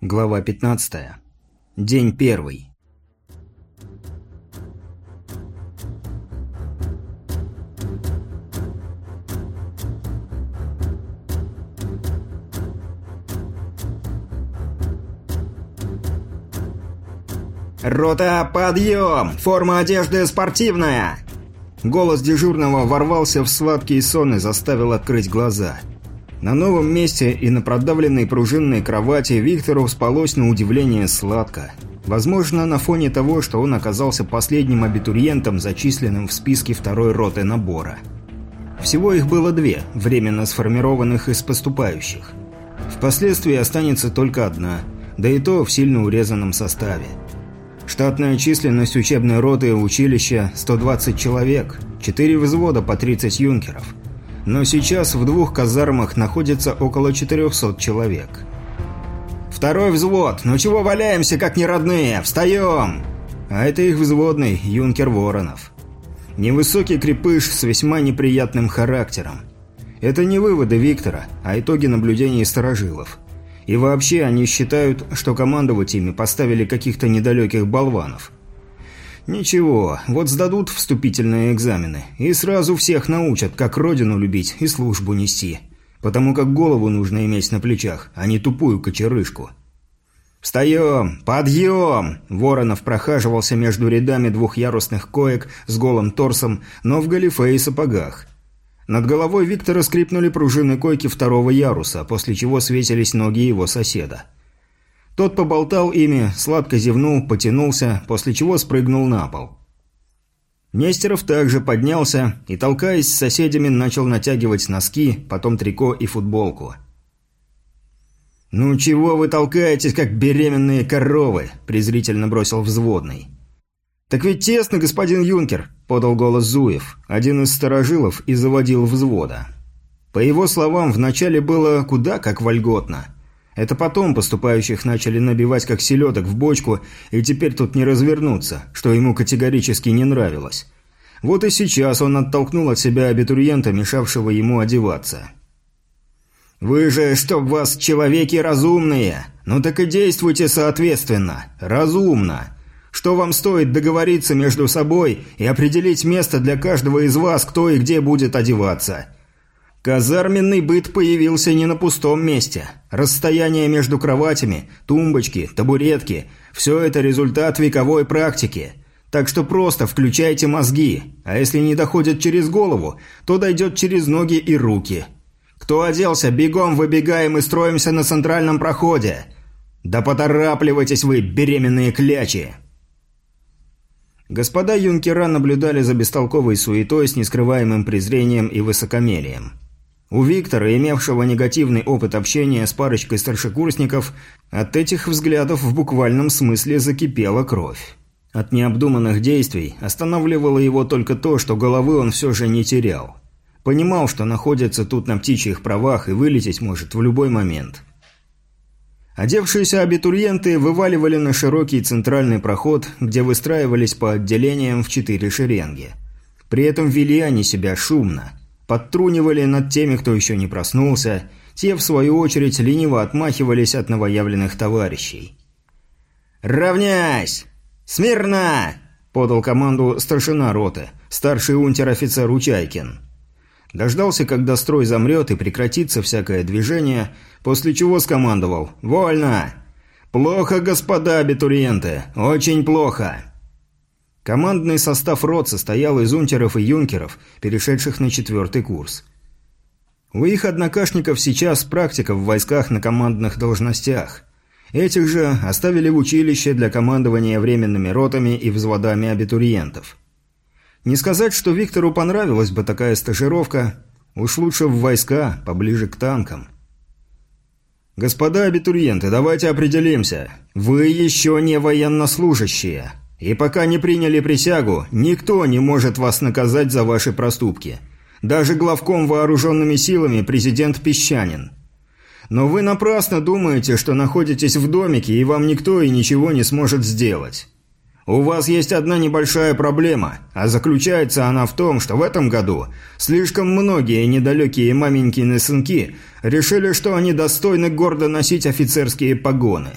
Глава 15. День первый. «Рота, подъем! Форма одежды спортивная!» Голос дежурного ворвался в сладкий сон и заставил открыть глаза – на новом месте и на продавленной пружинной кровати Виктору спалось на удивление сладко. Возможно, на фоне того, что он оказался последним абитуриентом, зачисленным в списке второй роты набора. Всего их было две, временно сформированных из поступающих. Впоследствии останется только одна, да и то в сильно урезанном составе. Штатная численность учебной роты училища – 120 человек, 4 взвода по 30 юнкеров – но сейчас в двух казармах находится около 400 человек. «Второй взвод! Ну чего валяемся, как неродные? Встаем!» А это их взводный, юнкер Воронов. Невысокий крепыш с весьма неприятным характером. Это не выводы Виктора, а итоги наблюдений сторожилов. И вообще они считают, что командовать ими поставили каких-то недалеких болванов – Ничего, вот сдадут вступительные экзамены, и сразу всех научат, как родину любить и службу нести. Потому как голову нужно иметь на плечах, а не тупую кочерышку. «Встаем! Подъем!» Воронов прохаживался между рядами двухъярусных коек с голым торсом, но в галифе и сапогах. Над головой Виктора скрипнули пружины койки второго яруса, после чего светились ноги его соседа. Тот поболтал ими, сладко зевнул, потянулся, после чего спрыгнул на пол. Нестеров также поднялся и, толкаясь с соседями, начал натягивать носки, потом трико и футболку. «Ну чего вы толкаетесь, как беременные коровы?» – презрительно бросил взводный. «Так ведь тесно, господин юнкер», – подал голос Зуев, один из сторожилов и заводил взвода. По его словам, вначале было куда как вольготно – это потом поступающих начали набивать как селедок в бочку, и теперь тут не развернуться, что ему категорически не нравилось. Вот и сейчас он оттолкнул от себя абитуриента, мешавшего ему одеваться. «Вы же, чтоб вас человеки разумные! Ну так и действуйте соответственно, разумно!» Что вам стоит договориться между собой и определить место для каждого из вас, кто и где будет одеваться? Казарменный быт появился не на пустом месте. Расстояние между кроватями, тумбочки, табуретки – все это результат вековой практики. Так что просто включайте мозги, а если не доходит через голову, то дойдет через ноги и руки. Кто оделся, бегом выбегаем и строимся на центральном проходе. Да поторапливайтесь вы, беременные клячи! Господа юнкера наблюдали за бестолковой суетой с нескрываемым презрением и высокомерием. У Виктора, имевшего негативный опыт общения с парочкой старшекурсников, от этих взглядов в буквальном смысле закипела кровь. От необдуманных действий останавливало его только то, что головы он все же не терял. Понимал, что находится тут на птичьих правах и вылететь может в любой момент. Одевшиеся абитуриенты вываливали на широкий центральный проход, где выстраивались по отделениям в четыре шеренги. При этом вели они себя шумно – подтрунивали над теми, кто еще не проснулся, те, в свою очередь, лениво отмахивались от новоявленных товарищей. «Равняйсь! Смирно!» – подал команду старшина роты, старший унтер-офицер Учайкин. Дождался, когда строй замрет и прекратится всякое движение, после чего скомандовал «Вольно!» «Плохо, господа абитуриенты, очень плохо!» Командный состав рот состоял из унтеров и юнкеров, перешедших на четвертый курс. У их однокашников сейчас практика в войсках на командных должностях. Этих же оставили в училище для командования временными ротами и взводами абитуриентов. Не сказать, что Виктору понравилась бы такая стажировка, уж лучше в войска, поближе к танкам. «Господа абитуриенты, давайте определимся. Вы еще не военнослужащие. И пока не приняли присягу, никто не может вас наказать за ваши проступки. Даже главком вооруженными силами президент Песчанин. Но вы напрасно думаете, что находитесь в домике, и вам никто и ничего не сможет сделать. У вас есть одна небольшая проблема, а заключается она в том, что в этом году слишком многие недалекие маменькины сынки решили, что они достойны гордо носить офицерские погоны.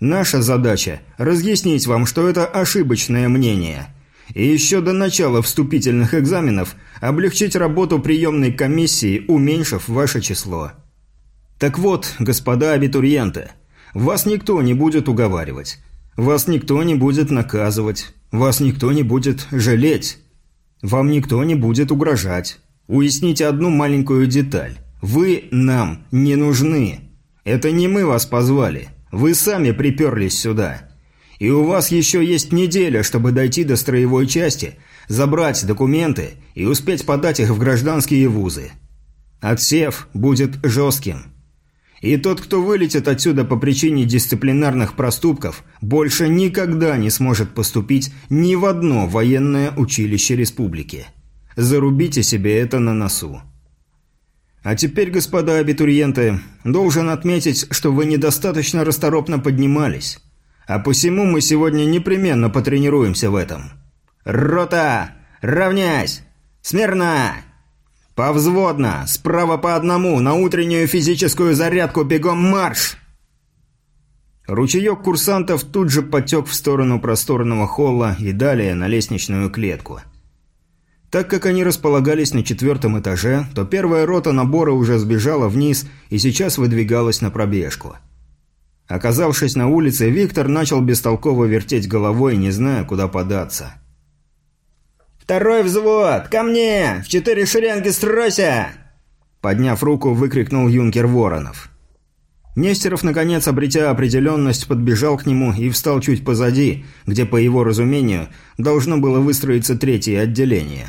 Наша задача – разъяснить вам, что это ошибочное мнение. И еще до начала вступительных экзаменов облегчить работу приемной комиссии, уменьшив ваше число. Так вот, господа абитуриенты, вас никто не будет уговаривать. Вас никто не будет наказывать. Вас никто не будет жалеть. Вам никто не будет угрожать. Уясните одну маленькую деталь. Вы нам не нужны. Это не мы вас позвали. Вы сами приперлись сюда. И у вас еще есть неделя, чтобы дойти до строевой части, забрать документы и успеть подать их в гражданские вузы. Отсев будет жестким. И тот, кто вылетит отсюда по причине дисциплинарных проступков, больше никогда не сможет поступить ни в одно военное училище республики. Зарубите себе это на носу. А теперь, господа абитуриенты, должен отметить, что вы недостаточно расторопно поднимались. А посему мы сегодня непременно потренируемся в этом. «Рота! Равняйсь! Смирно!» «Повзводно! Справа по одному! На утреннюю физическую зарядку бегом марш!» Ручеек курсантов тут же потек в сторону просторного холла и далее на лестничную клетку. Так как они располагались на четвертом этаже, то первая рота набора уже сбежала вниз и сейчас выдвигалась на пробежку. Оказавшись на улице, Виктор начал бестолково вертеть головой, не зная, куда податься. «Второй взвод! Ко мне! В четыре шеренги стройся!» Подняв руку, выкрикнул юнкер Воронов. Нестеров, наконец, обретя определенность, подбежал к нему и встал чуть позади, где, по его разумению, должно было выстроиться третье отделение.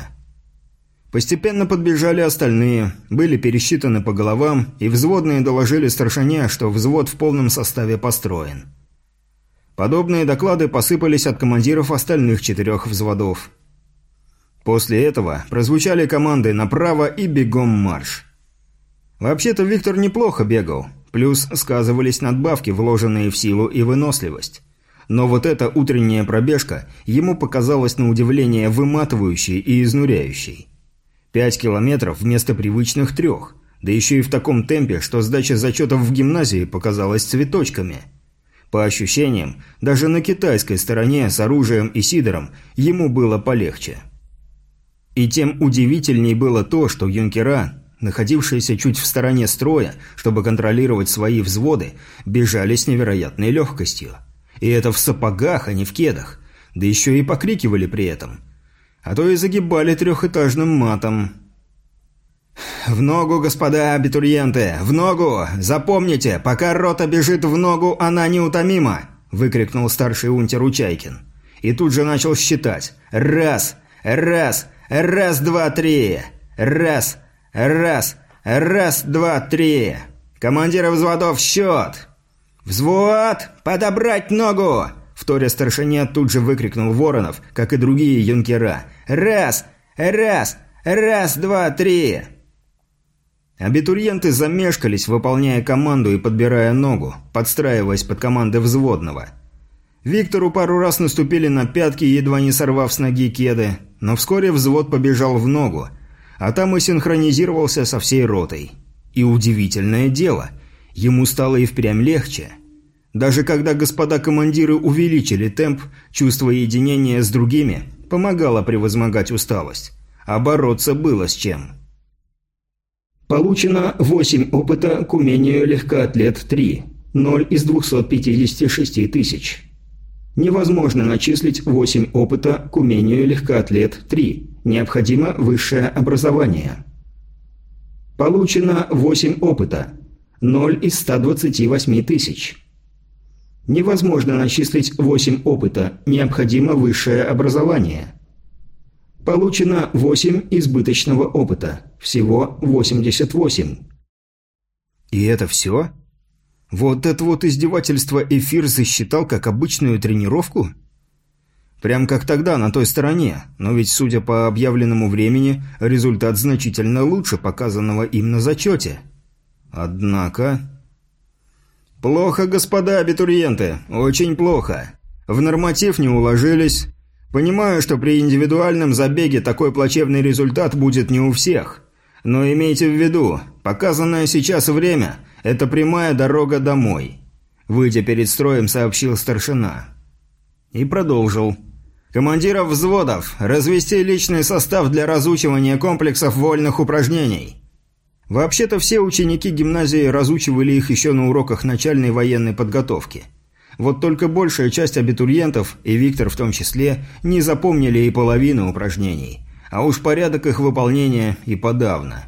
Постепенно подбежали остальные, были пересчитаны по головам, и взводные доложили старшине, что взвод в полном составе построен. Подобные доклады посыпались от командиров остальных четырех взводов. После этого прозвучали команды «направо» и «бегом марш». Вообще-то Виктор неплохо бегал, плюс сказывались надбавки, вложенные в силу и выносливость. Но вот эта утренняя пробежка ему показалась на удивление выматывающей и изнуряющей. Пять километров вместо привычных трех, да еще и в таком темпе, что сдача зачетов в гимназии показалась цветочками. По ощущениям, даже на китайской стороне с оружием и сидором ему было полегче. И тем удивительней было то, что юнкера, находившиеся чуть в стороне строя, чтобы контролировать свои взводы, бежали с невероятной легкостью. И это в сапогах, а не в кедах. Да еще и покрикивали при этом. А то и загибали трехэтажным матом. «В ногу, господа абитуриенты! В ногу! Запомните, пока рота бежит в ногу, она неутомима!» – выкрикнул старший унтер Учайкин. И тут же начал считать. «Раз! Раз! Раз, два, три. Раз, раз, раз, два, три. Командиры взводов, счет. Взвод, подобрать ногу. Вторя старшине тут же выкрикнул Воронов, как и другие юнкера. Раз, раз, раз, два, три. Абитуриенты замешкались, выполняя команду и подбирая ногу, подстраиваясь под команды взводного. Виктору пару раз наступили на пятки, едва не сорвав с ноги кеды, но вскоре взвод побежал в ногу, а там и синхронизировался со всей ротой. И удивительное дело, ему стало и впрямь легче. Даже когда господа командиры увеличили темп, чувство единения с другими помогало превозмогать усталость. А бороться было с чем. Получено 8 опыта к умению легкоатлет 3. 0 из 256 тысяч. Невозможно начислить 8 опыта к умению легкоатлет 3. Необходимо высшее образование. Получено 8 опыта. 0 из 128 тысяч. Невозможно начислить 8 опыта. Необходимо высшее образование. Получено 8 избыточного опыта. Всего 88. И это все? Вот это вот издевательство эфир засчитал как обычную тренировку? Прям как тогда, на той стороне, но ведь, судя по объявленному времени, результат значительно лучше показанного им на зачете. Однако... Плохо, господа абитуриенты, очень плохо. В норматив не уложились. Понимаю, что при индивидуальном забеге такой плачевный результат будет не у всех. Но имейте в виду, показанное сейчас время – это прямая дорога домой. Выйдя перед строем, сообщил старшина. И продолжил. Командиров взводов, развести личный состав для разучивания комплексов вольных упражнений. Вообще-то все ученики гимназии разучивали их еще на уроках начальной военной подготовки. Вот только большая часть абитуриентов, и Виктор в том числе, не запомнили и половины упражнений. А уж порядок их выполнения и подавно.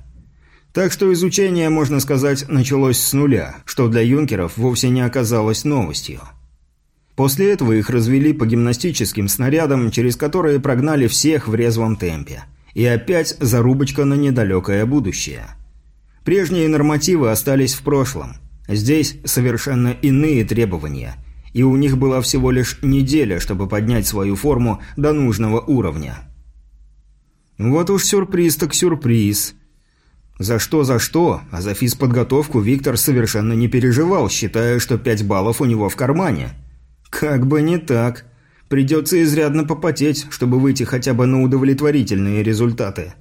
Так что изучение, можно сказать, началось с нуля, что для юнкеров вовсе не оказалось новостью. После этого их развели по гимнастическим снарядам, через которые прогнали всех в резвом темпе. И опять зарубочка на недалекое будущее – Прежние нормативы остались в прошлом. Здесь совершенно иные требования, и у них была всего лишь неделя, чтобы поднять свою форму до нужного уровня. Вот уж сюрприз так сюрприз. За что, за что, а за физподготовку Виктор совершенно не переживал, считая, что 5 баллов у него в кармане. Как бы не так. Придется изрядно попотеть, чтобы выйти хотя бы на удовлетворительные результаты.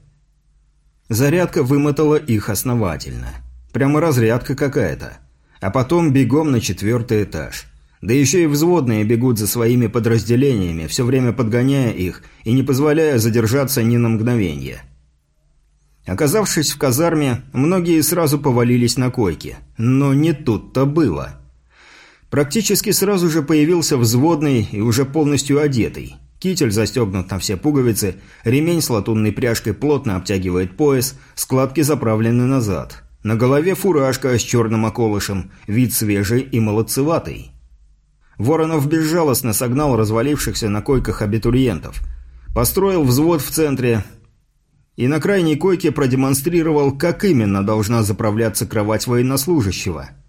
Зарядка вымотала их основательно. Прямо разрядка какая-то. А потом бегом на четвертый этаж. Да еще и взводные бегут за своими подразделениями, все время подгоняя их и не позволяя задержаться ни на мгновение. Оказавшись в казарме, многие сразу повалились на койки. Но не тут-то было. Практически сразу же появился взводный и уже полностью одетый. Китель застегнут на все пуговицы, ремень с латунной пряжкой плотно обтягивает пояс, складки заправлены назад. На голове фуражка с черным околышем, вид свежий и молодцеватый. Воронов безжалостно согнал развалившихся на койках абитуриентов. Построил взвод в центре и на крайней койке продемонстрировал, как именно должна заправляться кровать военнослужащего –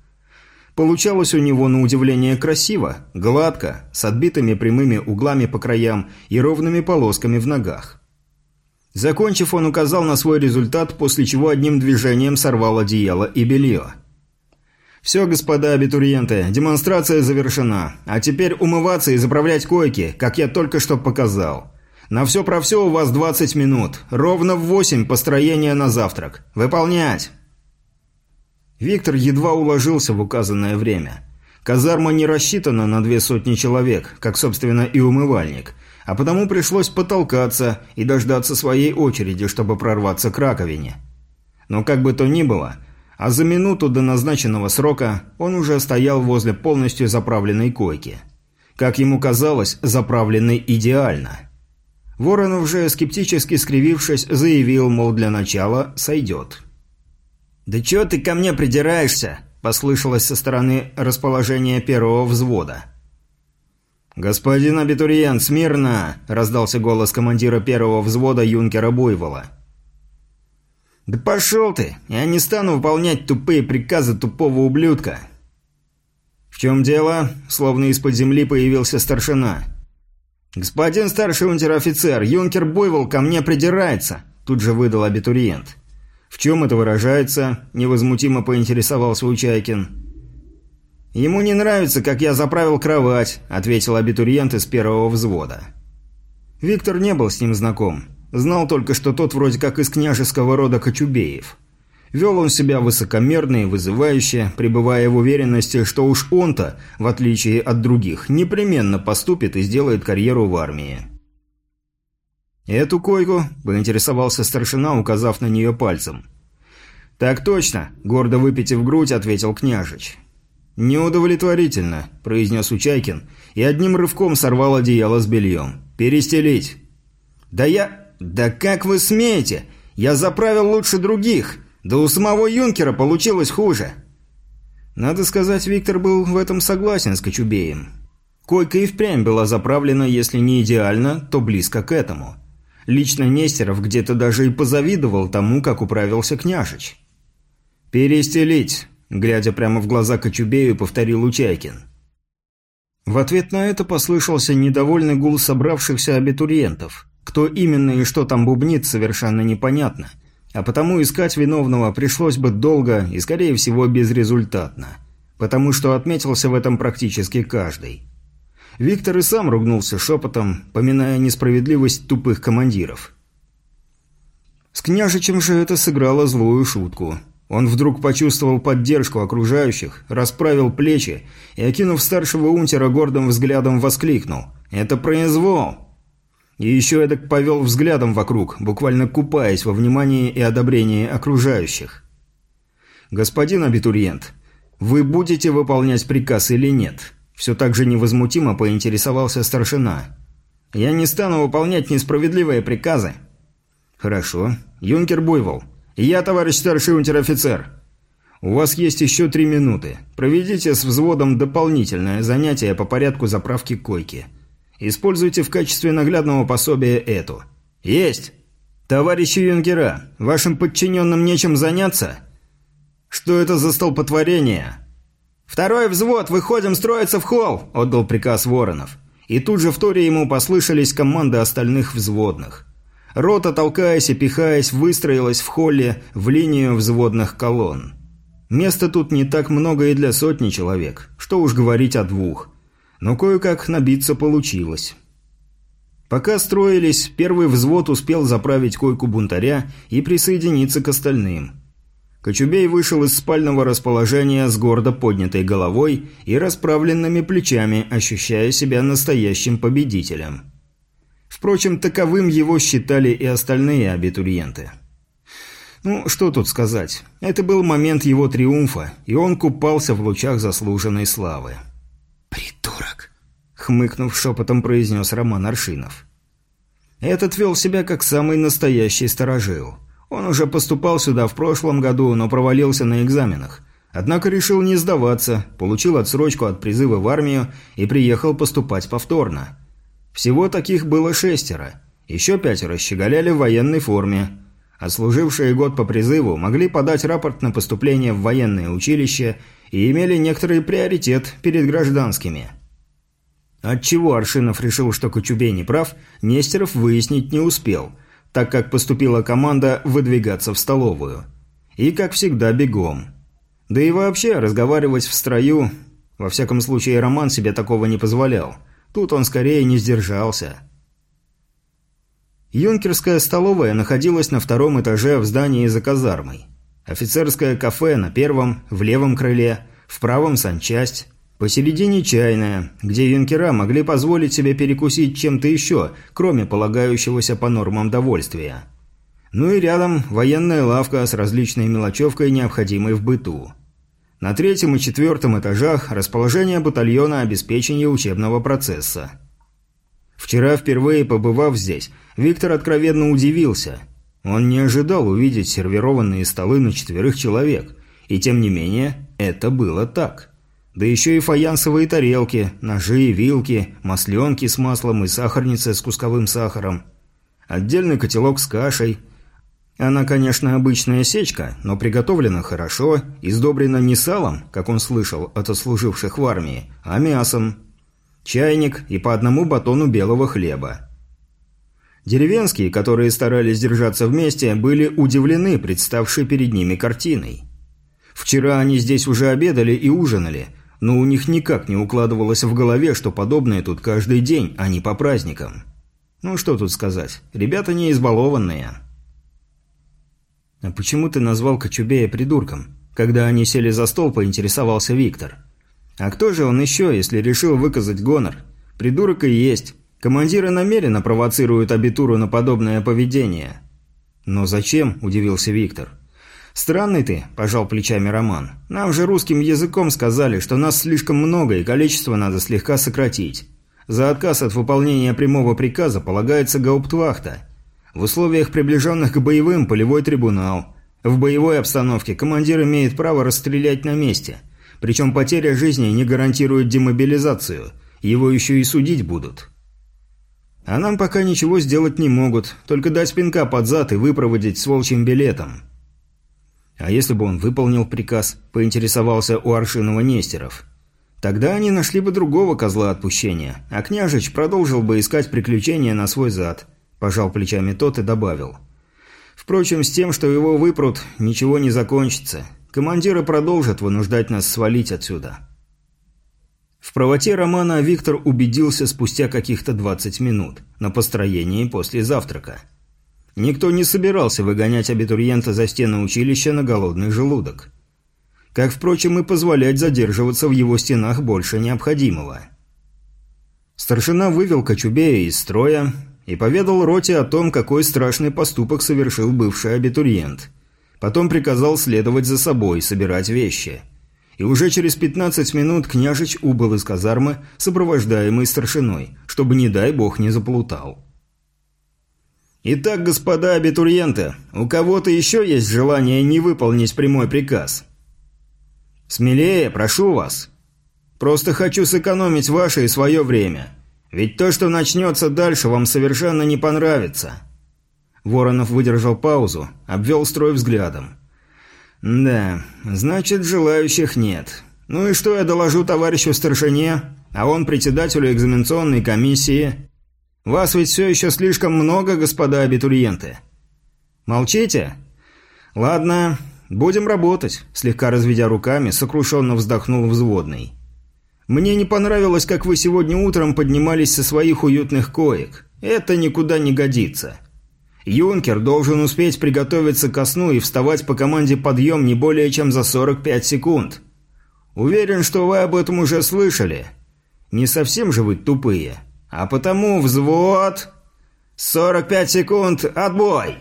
Получалось у него на удивление красиво, гладко, с отбитыми прямыми углами по краям и ровными полосками в ногах. Закончив, он указал на свой результат, после чего одним движением сорвал одеяло и белье. «Все, господа абитуриенты, демонстрация завершена. А теперь умываться и заправлять койки, как я только что показал. На все про все у вас 20 минут. Ровно в 8 построение на завтрак. Выполнять!» Виктор едва уложился в указанное время. Казарма не рассчитана на две сотни человек, как, собственно, и умывальник, а потому пришлось потолкаться и дождаться своей очереди, чтобы прорваться к раковине. Но как бы то ни было, а за минуту до назначенного срока он уже стоял возле полностью заправленной койки. Как ему казалось, заправленной идеально. Воронов же, скептически скривившись, заявил, мол, для начала сойдет. «Да чего ты ко мне придираешься?» – послышалось со стороны расположения первого взвода. «Господин абитуриент, смирно!» – раздался голос командира первого взвода юнкера Буйвола. «Да пошел ты! Я не стану выполнять тупые приказы тупого ублюдка!» «В чем дело?» – словно из-под земли появился старшина. «Господин старший унтер-офицер, юнкер Буйвол ко мне придирается!» – тут же выдал абитуриент. «В чем это выражается?» – невозмутимо поинтересовался Учайкин. «Ему не нравится, как я заправил кровать», – ответил абитуриент из первого взвода. Виктор не был с ним знаком. Знал только, что тот вроде как из княжеского рода Кочубеев. Вел он себя высокомерно и вызывающе, пребывая в уверенности, что уж он-то, в отличие от других, непременно поступит и сделает карьеру в армии. «Эту койку?» – поинтересовался старшина, указав на нее пальцем. «Так точно», – гордо выпитив грудь, ответил княжич. «Неудовлетворительно», – произнес Учайкин, и одним рывком сорвал одеяло с бельем. «Перестелить». «Да я... Да как вы смеете? Я заправил лучше других. Да у самого юнкера получилось хуже». Надо сказать, Виктор был в этом согласен с Кочубеем. Койка и впрямь была заправлена, если не идеально, то близко к этому. Лично Нестеров где-то даже и позавидовал тому, как управился княжич. «Перестелить», – глядя прямо в глаза Кочубею, повторил Учайкин. В ответ на это послышался недовольный гул собравшихся абитуриентов. Кто именно и что там бубнит, совершенно непонятно. А потому искать виновного пришлось бы долго и, скорее всего, безрезультатно. Потому что отметился в этом практически каждый. Виктор и сам ругнулся шепотом, поминая несправедливость тупых командиров. С княжичем же это сыграло злую шутку. Он вдруг почувствовал поддержку окружающих, расправил плечи и, окинув старшего унтера гордым взглядом, воскликнул «Это произвол!» И еще эдак повел взглядом вокруг, буквально купаясь во внимании и одобрении окружающих. «Господин абитуриент, вы будете выполнять приказ или нет?» Все так же невозмутимо поинтересовался старшина. «Я не стану выполнять несправедливые приказы». «Хорошо. Юнкер Буйвол, «Я, товарищ старший унтер-офицер. У вас есть еще три минуты. Проведите с взводом дополнительное занятие по порядку заправки койки. Используйте в качестве наглядного пособия эту. Есть! Товарищи юнкера, вашим подчиненным нечем заняться? Что это за столпотворение?» «Второй взвод, выходим строиться в холл!» – отдал приказ Воронов. И тут же в торе ему послышались команды остальных взводных. Рота, толкаясь и пихаясь, выстроилась в холле в линию взводных колонн. Места тут не так много и для сотни человек, что уж говорить о двух. Но кое-как набиться получилось. Пока строились, первый взвод успел заправить койку бунтаря и присоединиться к остальным. Кочубей вышел из спального расположения с гордо поднятой головой и расправленными плечами, ощущая себя настоящим победителем. Впрочем, таковым его считали и остальные абитуриенты. Ну, что тут сказать. Это был момент его триумфа, и он купался в лучах заслуженной славы. «Придурок!» — хмыкнув шепотом, произнес Роман Аршинов. Этот вел себя как самый настоящий сторожил. Он уже поступал сюда в прошлом году, но провалился на экзаменах. Однако решил не сдаваться, получил отсрочку от призыва в армию и приехал поступать повторно. Всего таких было шестеро. Еще пятеро щеголяли в военной форме. Отслужившие год по призыву могли подать рапорт на поступление в военное училище и имели некоторый приоритет перед гражданскими. Отчего Аршинов решил, что Кочубей не прав, Нестеров выяснить не успел, так как поступила команда выдвигаться в столовую. И, как всегда, бегом. Да и вообще, разговаривать в строю... Во всяком случае, Роман себе такого не позволял – Тут он скорее не сдержался. Юнкерская столовая находилась на втором этаже в здании за казармой. Офицерское кафе на первом, в левом крыле, в правом санчасть. Посередине чайная, где юнкера могли позволить себе перекусить чем-то еще, кроме полагающегося по нормам довольствия. Ну и рядом военная лавка с различной мелочевкой, необходимой в быту. На третьем и четвертом этажах расположение батальона обеспечения учебного процесса. Вчера, впервые побывав здесь, Виктор откровенно удивился. Он не ожидал увидеть сервированные столы на четверых человек, и тем не менее, это было так. Да еще и фаянсовые тарелки, ножи, вилки, масленки с маслом и сахарница с кусковым сахаром. Отдельный котелок с кашей – она, конечно, обычная сечка, но приготовлена хорошо, издобрена не салом, как он слышал от отслуживших в армии, а мясом. Чайник и по одному батону белого хлеба. Деревенские, которые старались держаться вместе, были удивлены представшей перед ними картиной. Вчера они здесь уже обедали и ужинали, но у них никак не укладывалось в голове, что подобное тут каждый день, а не по праздникам. Ну что тут сказать, ребята не избалованные. «А почему ты назвал Кочубея придурком?» Когда они сели за стол, поинтересовался Виктор. «А кто же он еще, если решил выказать гонор? Придурок и есть. Командиры намеренно провоцируют абитуру на подобное поведение». «Но зачем?» – удивился Виктор. «Странный ты», – пожал плечами Роман. «Нам же русским языком сказали, что нас слишком много и количество надо слегка сократить. За отказ от выполнения прямого приказа полагается гауптвахта. В условиях, приближенных к боевым, полевой трибунал. В боевой обстановке командир имеет право расстрелять на месте. Причем потеря жизни не гарантирует демобилизацию. Его еще и судить будут. А нам пока ничего сделать не могут, только дать пинка под зад и выпроводить с волчьим билетом. А если бы он выполнил приказ, поинтересовался у Аршинова Нестеров. Тогда они нашли бы другого козла отпущения, а княжич продолжил бы искать приключения на свой зад – Пожал плечами тот и добавил. Впрочем, с тем, что его выпрут, ничего не закончится. Командиры продолжат вынуждать нас свалить отсюда. В правоте романа Виктор убедился спустя каких-то 20 минут на построении после завтрака. Никто не собирался выгонять абитуриента за стены училища на голодный желудок. Как, впрочем, и позволять задерживаться в его стенах больше необходимого. Старшина вывел Кочубея из строя и поведал роте о том, какой страшный поступок совершил бывший абитуриент. Потом приказал следовать за собой, собирать вещи. И уже через 15 минут княжич убыл из казармы, сопровождаемый старшиной, чтобы, не дай бог, не заплутал. «Итак, господа абитуриенты, у кого-то еще есть желание не выполнить прямой приказ?» «Смелее, прошу вас. Просто хочу сэкономить ваше и свое время. Ведь то, что начнется дальше, вам совершенно не понравится». Воронов выдержал паузу, обвел строй взглядом. «Да, значит, желающих нет. Ну и что я доложу товарищу старшине, а он председателю экзаменационной комиссии?» Вас ведь все еще слишком много, господа абитуриенты. Молчите? Ладно, будем работать, слегка разведя руками, сокрушенно вздохнул взводный. Мне не понравилось, как вы сегодня утром поднимались со своих уютных коек. Это никуда не годится. Юнкер должен успеть приготовиться ко сну и вставать по команде подъем не более чем за 45 секунд. Уверен, что вы об этом уже слышали. Не совсем же вы тупые. А потому взвод... 45 секунд, отбой!»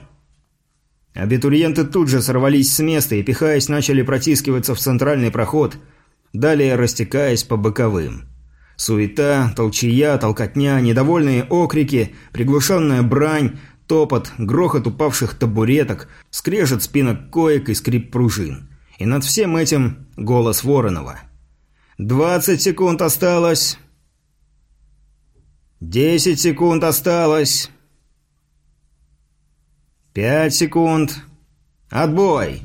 Абитуриенты тут же сорвались с места и, пихаясь, начали протискиваться в центральный проход, далее растекаясь по боковым. Суета, толчья, толкотня, недовольные окрики, приглушенная брань, топот, грохот упавших табуреток, скрежет спинок коек и скрип пружин. И над всем этим голос Воронова. «Двадцать секунд осталось!» «Десять секунд осталось!» «Пять секунд! Отбой!»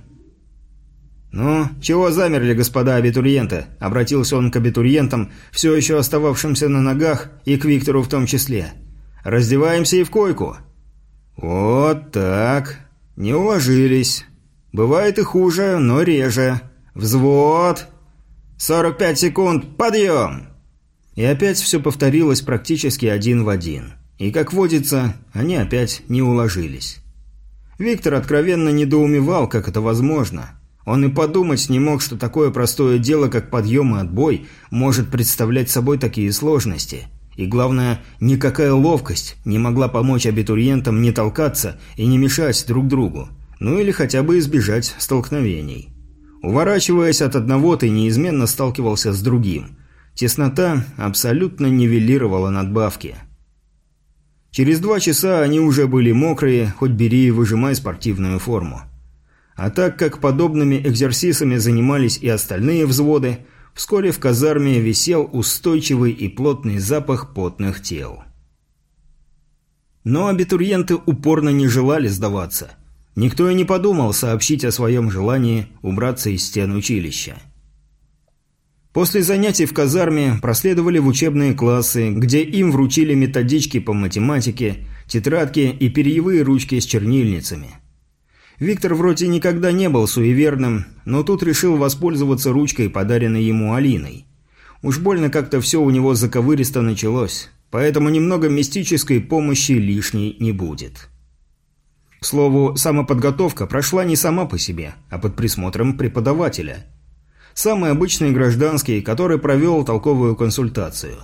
«Ну, чего замерли, господа абитуриенты?» – обратился он к абитуриентам, все еще остававшимся на ногах, и к Виктору в том числе. «Раздеваемся и в койку!» «Вот так. Не уложились. Бывает и хуже, но реже. Взвод! Сорок пять секунд, подъем!» И опять все повторилось практически один в один. И, как водится, они опять не уложились. Виктор откровенно недоумевал, как это возможно. Он и подумать не мог, что такое простое дело, как подъем и отбой, может представлять собой такие сложности. И главное, никакая ловкость не могла помочь абитуриентам не толкаться и не мешать друг другу. Ну или хотя бы избежать столкновений. Уворачиваясь от одного, ты неизменно сталкивался с другим – Теснота абсолютно нивелировала надбавки. Через два часа они уже были мокрые, хоть бери и выжимай спортивную форму. А так как подобными экзерсисами занимались и остальные взводы, вскоре в казарме висел устойчивый и плотный запах потных тел. Но абитуриенты упорно не желали сдаваться. Никто и не подумал сообщить о своем желании убраться из стен училища. После занятий в казарме проследовали в учебные классы, где им вручили методички по математике, тетрадки и перьевые ручки с чернильницами. Виктор вроде никогда не был суеверным, но тут решил воспользоваться ручкой, подаренной ему Алиной. Уж больно как-то все у него заковыристо началось, поэтому немного мистической помощи лишней не будет. К слову, самоподготовка прошла не сама по себе, а под присмотром преподавателя – Самый обычный гражданский, который провел толковую консультацию.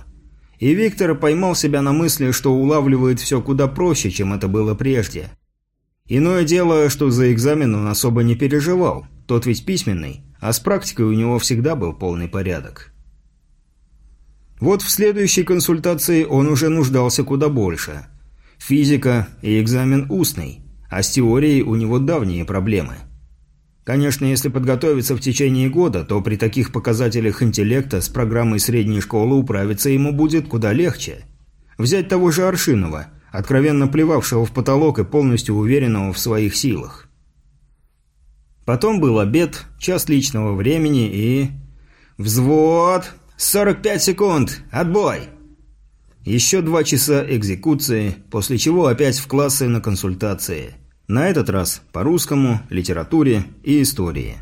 И Виктор поймал себя на мысли, что улавливает все куда проще, чем это было прежде. Иное дело, что за экзамен он особо не переживал, тот ведь письменный, а с практикой у него всегда был полный порядок. Вот в следующей консультации он уже нуждался куда больше. Физика и экзамен устный, а с теорией у него давние проблемы – Конечно, если подготовиться в течение года, то при таких показателях интеллекта с программой средней школы управиться ему будет куда легче. Взять того же Аршинова, откровенно плевавшего в потолок и полностью уверенного в своих силах. Потом был обед, час личного времени и... Взвод! 45 секунд! Отбой! Еще два часа экзекуции, после чего опять в классы на консультации – на этот раз по русскому, литературе и истории.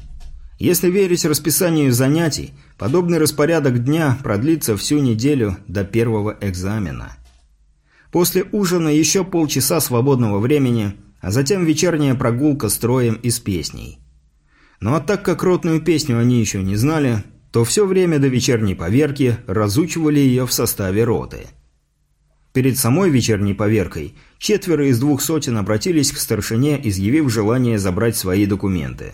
Если верить расписанию занятий, Подобный распорядок дня продлится всю неделю до первого экзамена. После ужина еще полчаса свободного времени, а затем вечерняя прогулка строем из песней. Ну а так как ротную песню они еще не знали, то все время до вечерней поверки разучивали ее в составе роты. Перед самой вечерней поверкой четверо из двух сотен обратились к старшине, изъявив желание забрать свои документы.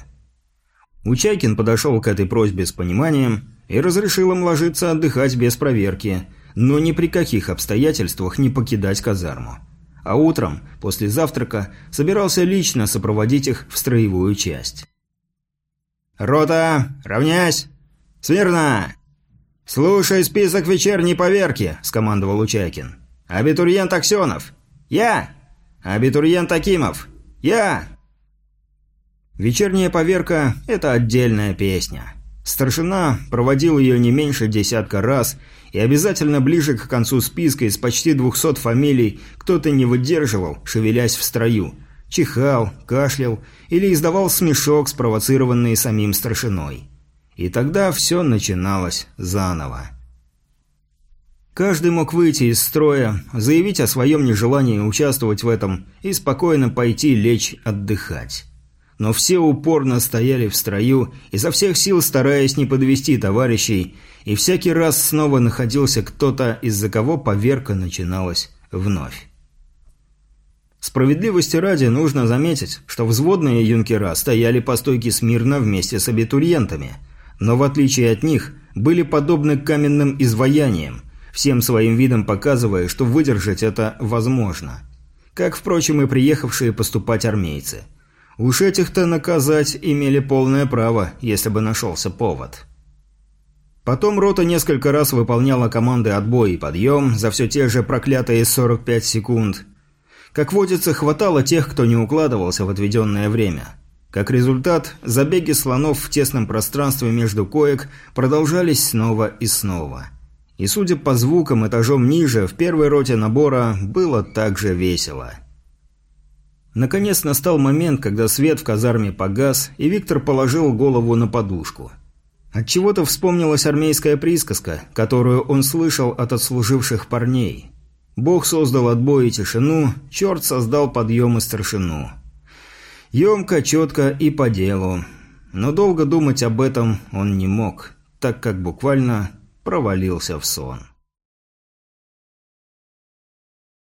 Учайкин подошел к этой просьбе с пониманием и разрешил им ложиться отдыхать без проверки, но ни при каких обстоятельствах не покидать казарму. А утром, после завтрака, собирался лично сопроводить их в строевую часть. «Рота, равнясь! Смирно! Слушай список вечерней поверки!» – скомандовал Учайкин. «Абитуриент Аксенов! Я! Абитуриент Акимов! Я!» Вечерняя поверка – это отдельная песня. Старшина проводил ее не меньше десятка раз, и обязательно ближе к концу списка из почти двухсот фамилий кто-то не выдерживал, шевелясь в строю, чихал, кашлял или издавал смешок, спровоцированный самим старшиной. И тогда все начиналось заново. Каждый мог выйти из строя, заявить о своем нежелании участвовать в этом и спокойно пойти лечь отдыхать но все упорно стояли в строю, изо всех сил стараясь не подвести товарищей, и всякий раз снова находился кто-то, из-за кого поверка начиналась вновь. Справедливости ради нужно заметить, что взводные юнкера стояли по стойке смирно вместе с абитуриентами, но в отличие от них были подобны каменным изваяниям, всем своим видом показывая, что выдержать это возможно. Как, впрочем, и приехавшие поступать армейцы – Уж этих-то наказать имели полное право, если бы нашелся повод. Потом рота несколько раз выполняла команды отбой и подъем за все те же проклятые 45 секунд. Как водится, хватало тех, кто не укладывался в отведенное время. Как результат, забеги слонов в тесном пространстве между коек продолжались снова и снова. И судя по звукам этажом ниже, в первой роте набора было также весело – Наконец настал момент, когда свет в казарме погас, и Виктор положил голову на подушку. Отчего-то вспомнилась армейская присказка, которую он слышал от отслуживших парней. «Бог создал отбой и тишину, черт создал подъем и старшину». Емко, четко и по делу. Но долго думать об этом он не мог, так как буквально провалился в сон.